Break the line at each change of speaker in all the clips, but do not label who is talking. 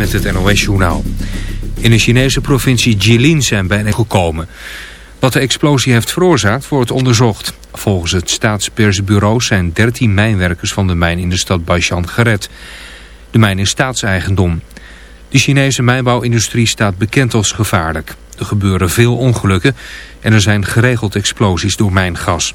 met het NOS-journaal. In de Chinese provincie Jilin zijn bijna gekomen. Wat de explosie heeft veroorzaakt wordt onderzocht. Volgens het staatspersbureau zijn 13 mijnwerkers van de mijn in de stad Baishan gered. De mijn is staatseigendom. De Chinese mijnbouwindustrie staat bekend als gevaarlijk. Er gebeuren veel ongelukken en er zijn geregeld explosies door mijngas.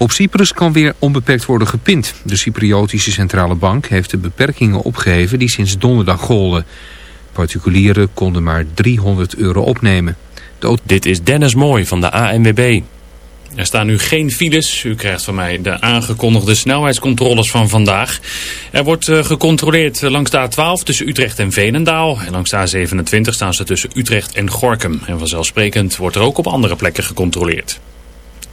Op Cyprus kan weer onbeperkt worden gepind. De Cypriotische Centrale Bank heeft de beperkingen opgeheven die sinds donderdag golden. Particulieren konden maar 300 euro opnemen.
Dit is Dennis Mooi van de ANWB. Er staan nu geen files. U krijgt van mij de aangekondigde snelheidscontroles van vandaag. Er wordt uh, gecontroleerd langs de A12 tussen Utrecht en Veenendaal. En langs de A27 staan ze tussen Utrecht en Gorkum. En vanzelfsprekend wordt er ook op andere plekken gecontroleerd.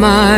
My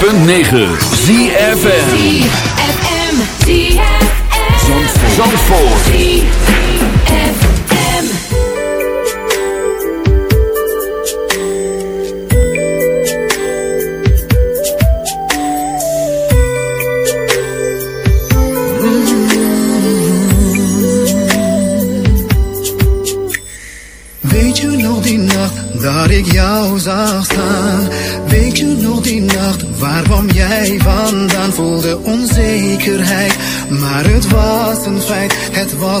106.9 ZFM
ZFM, ZFM.
Zandvoort.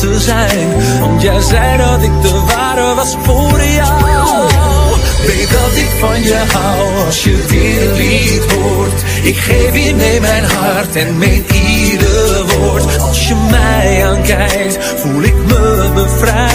zijn. Want jij zei dat ik de ware was voor jou. Weet dat ik van je hou als je dit lied hoort. Ik geef je mee mijn hart en meen ieder woord. Als je mij aankijkt, voel ik me bevrijd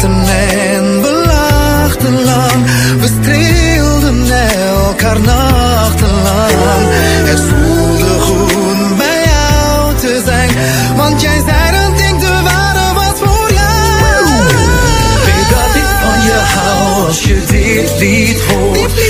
praten en we lachten lang. We streelden elkaar nachtenlang. Het voelde goed bij jou te zijn. Want jij zei dat ik de ware was voor jou.
Weet dat ik van je hou als je dit lied hoort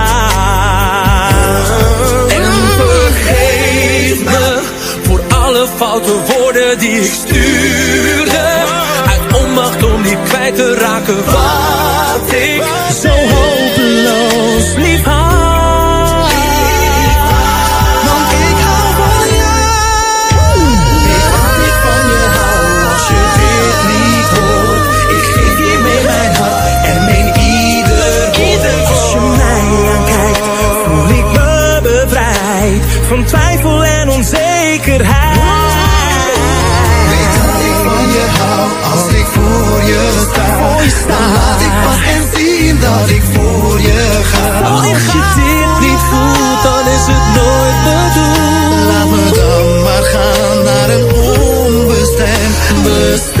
foute woorden die ik stuurde. Uit onmacht om niet kwijt te raken first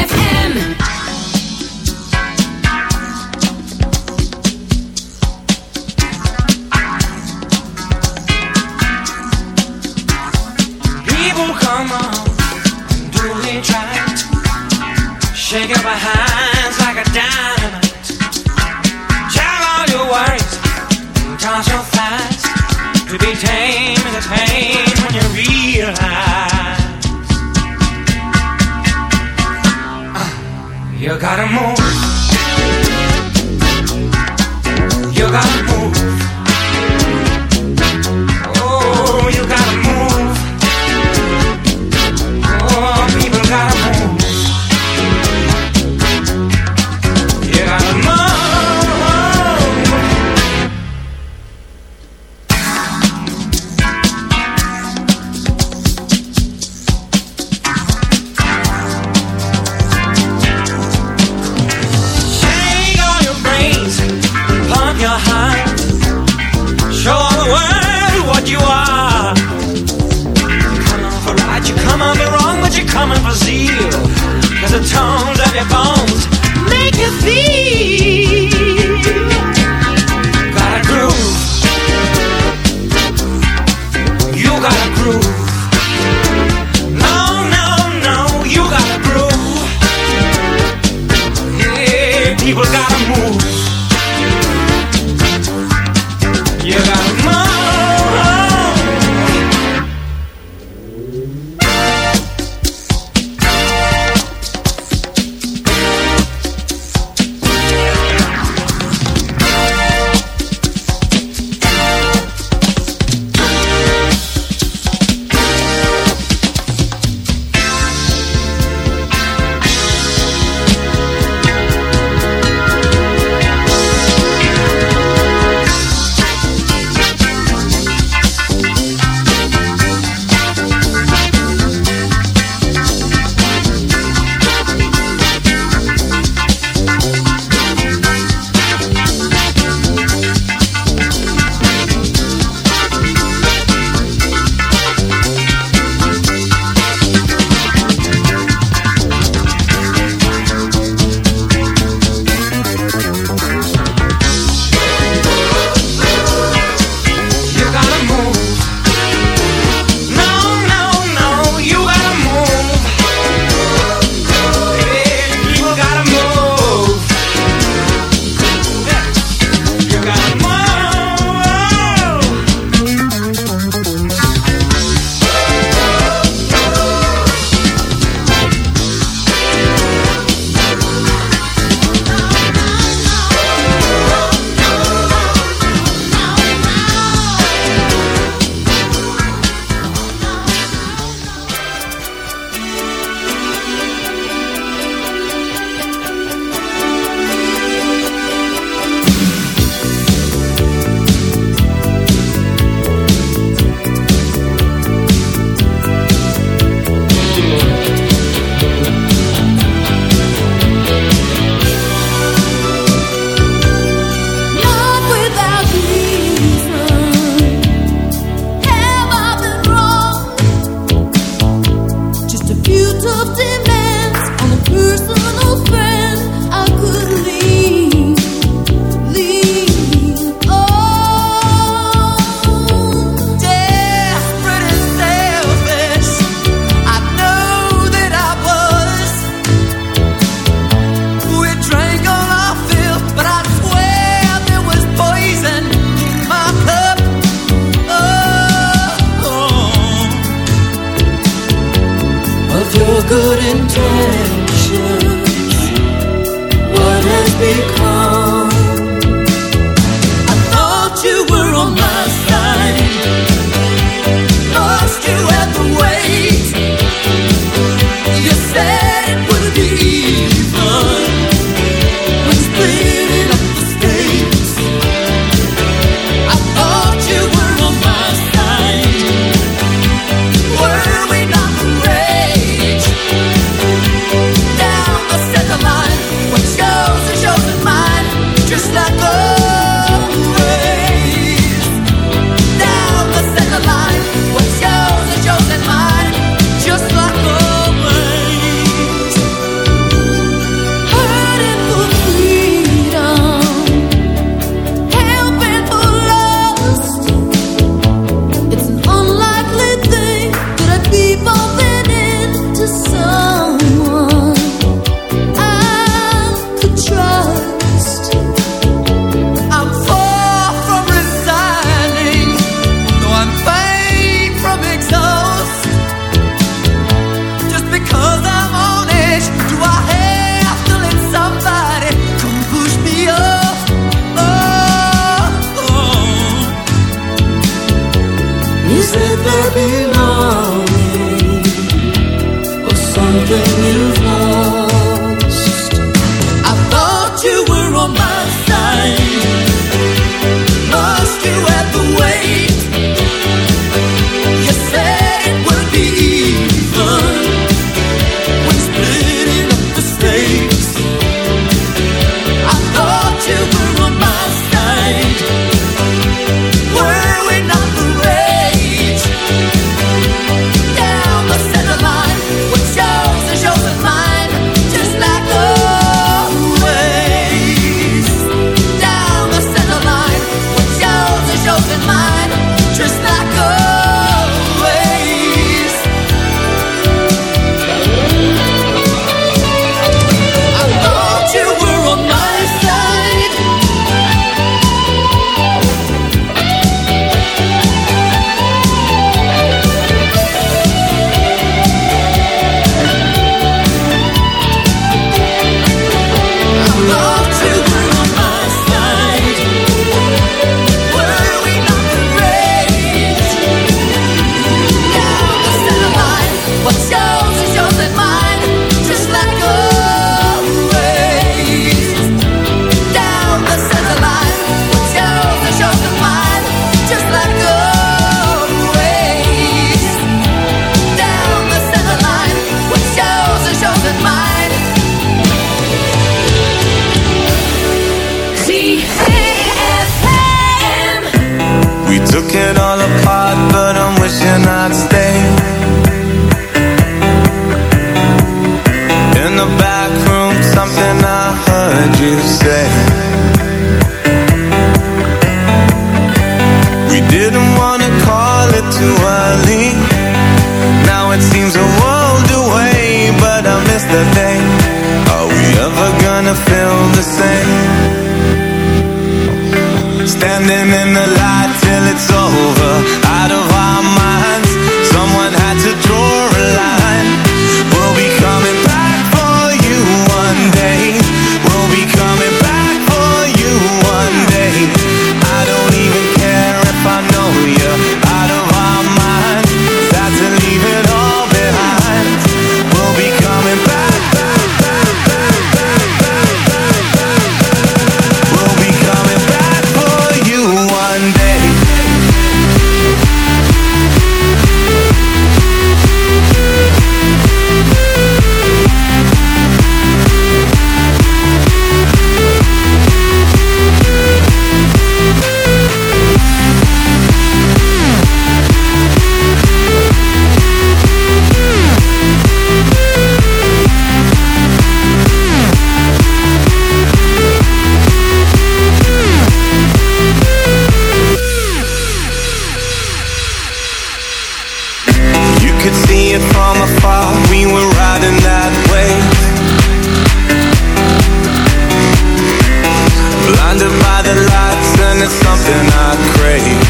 I
crave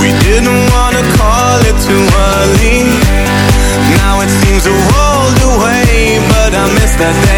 We didn't wanna call it too early. Now it seems a world away But I miss
that day.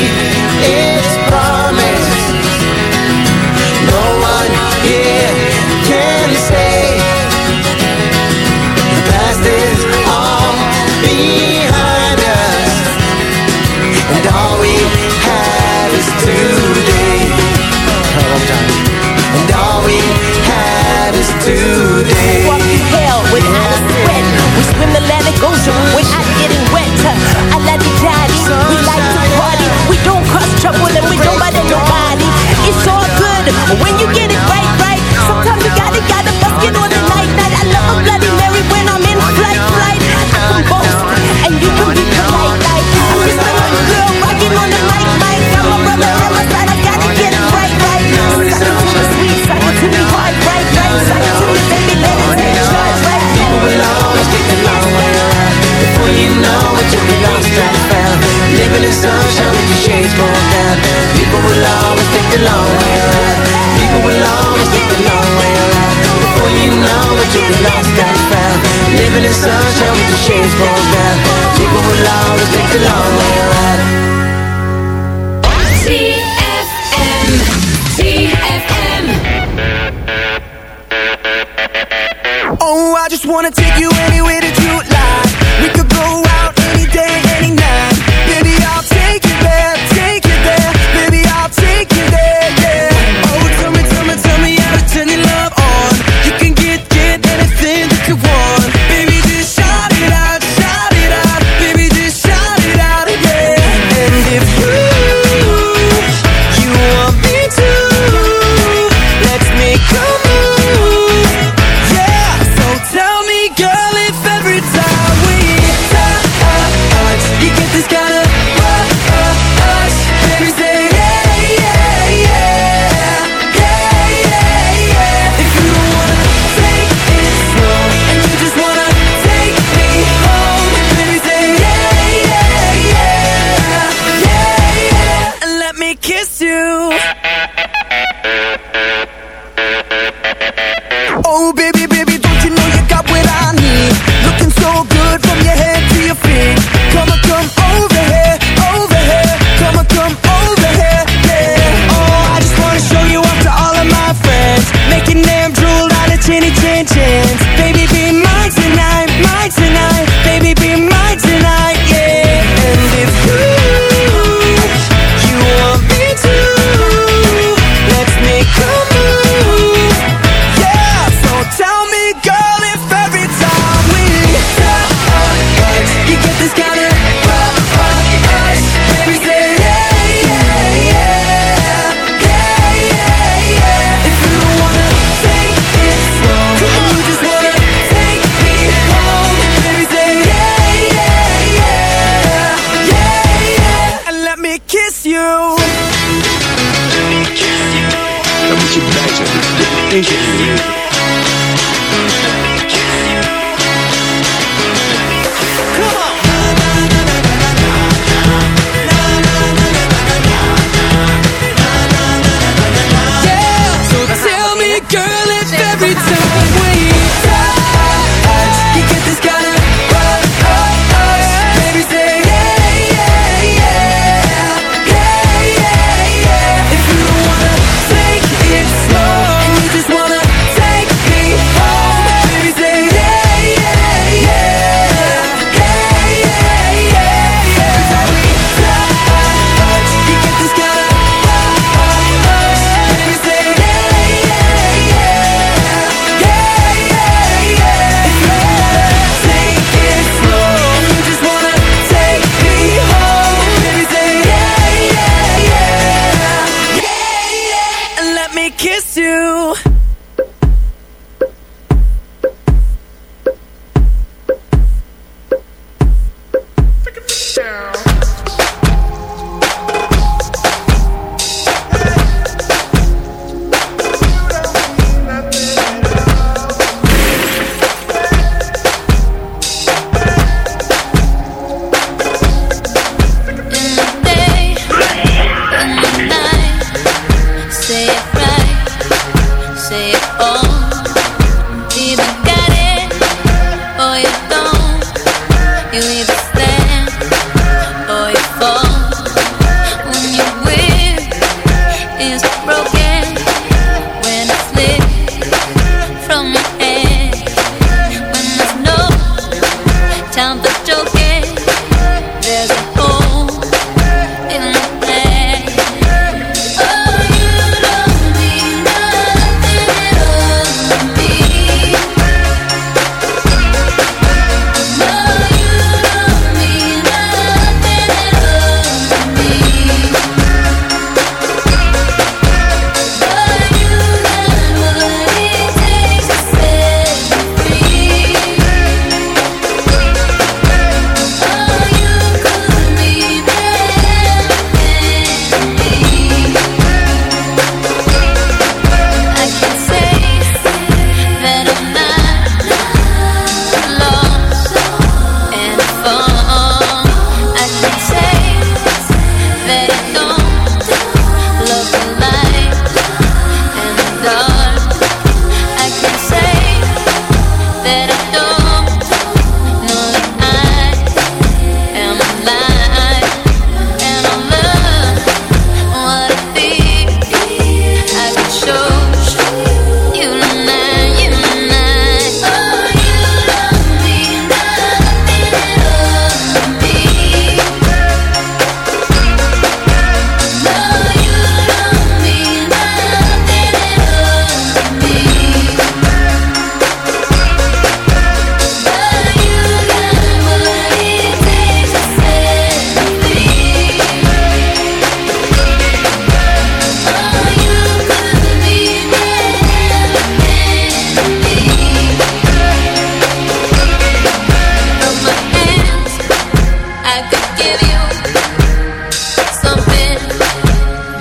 Walk through hell without a sweat. We swim without getting. I love. We like to party. We don't cause trouble and we don't bother nobody. It's all good when you get it right, right. Sometimes you gotta, gotta bust it on the night, night. I love a Bloody Mary when
know it took me lost and found Living in sunshine with the shades pulled down. People will always take the long way around. People will always take the long way around. Before you know it you'll be lost and found Living in sunshine with the shades pulled down. People will always take the long way around.
TFM,
Oh, I just wanna take you anywhere that you like go out you
better. Ain't you?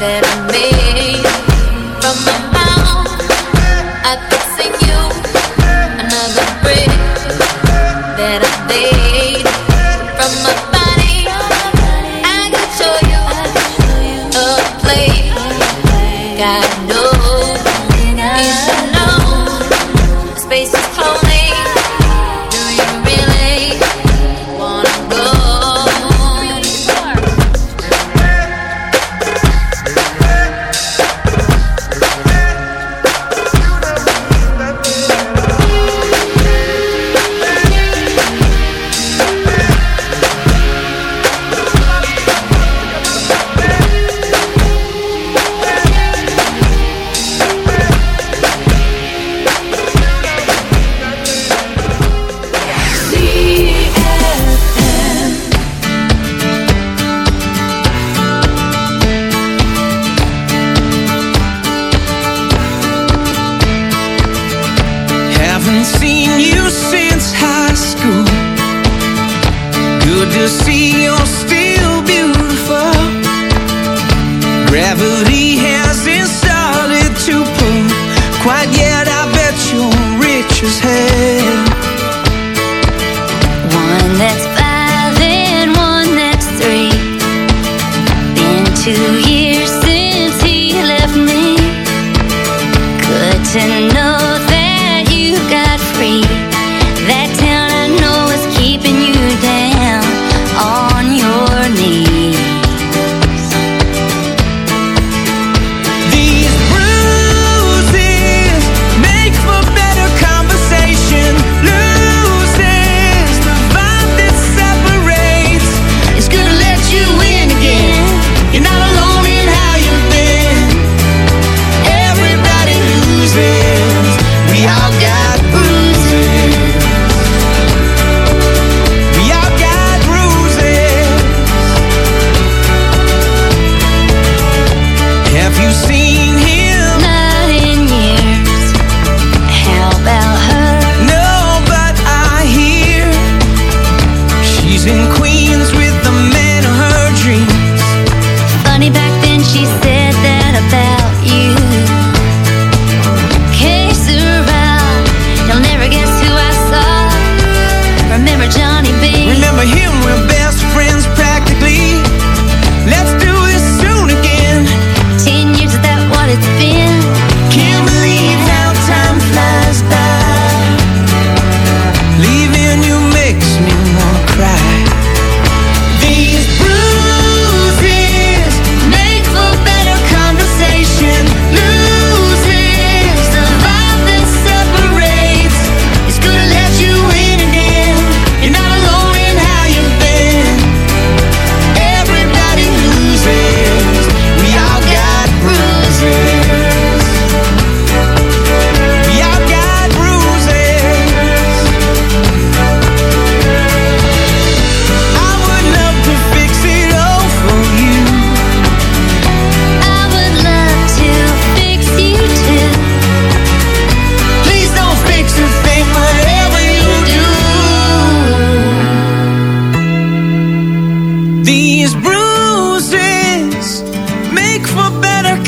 That I made. From my mouth, I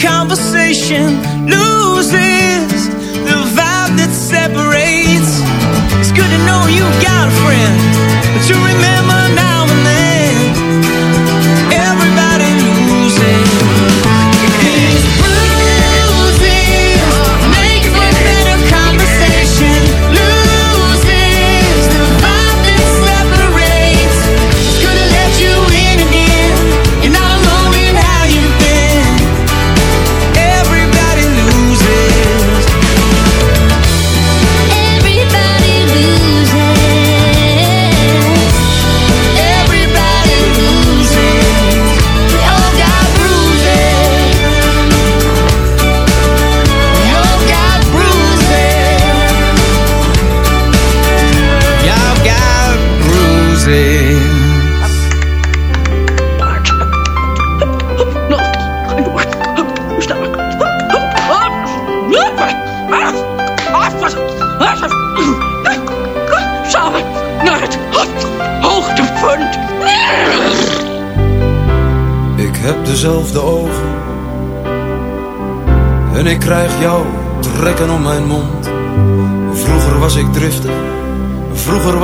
conversation. Loses the vibe that separates. It's good to know you got a friend, but you remember